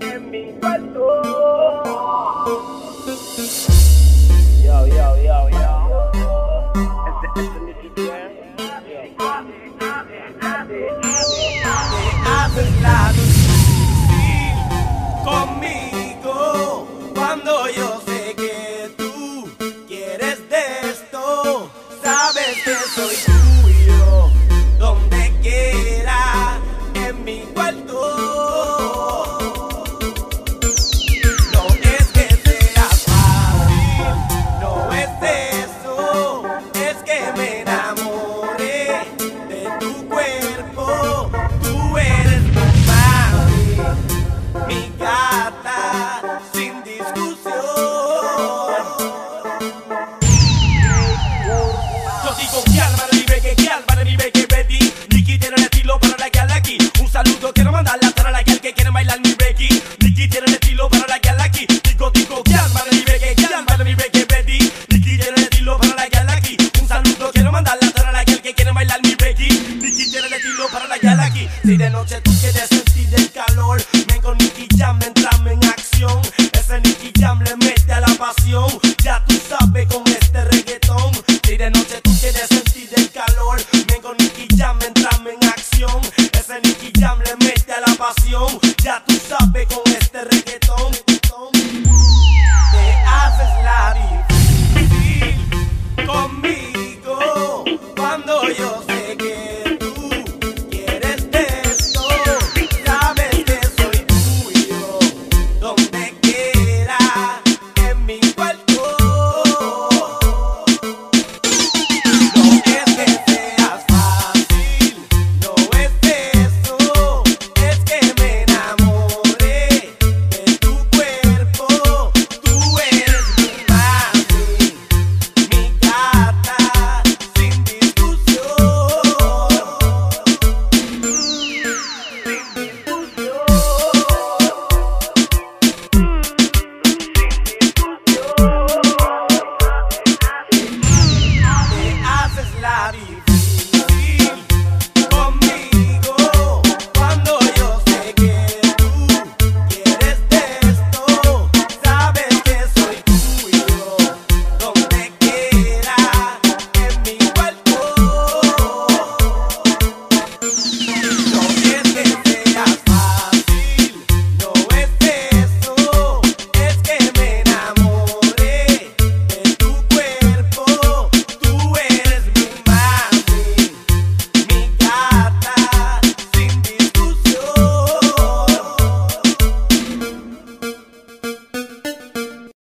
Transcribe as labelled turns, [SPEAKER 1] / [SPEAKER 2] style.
[SPEAKER 1] en mi cuarto. Yo, yo, yo, yo. Este, este conmigo cuando yo Si de noche tú quieres Ya tú sabes Islami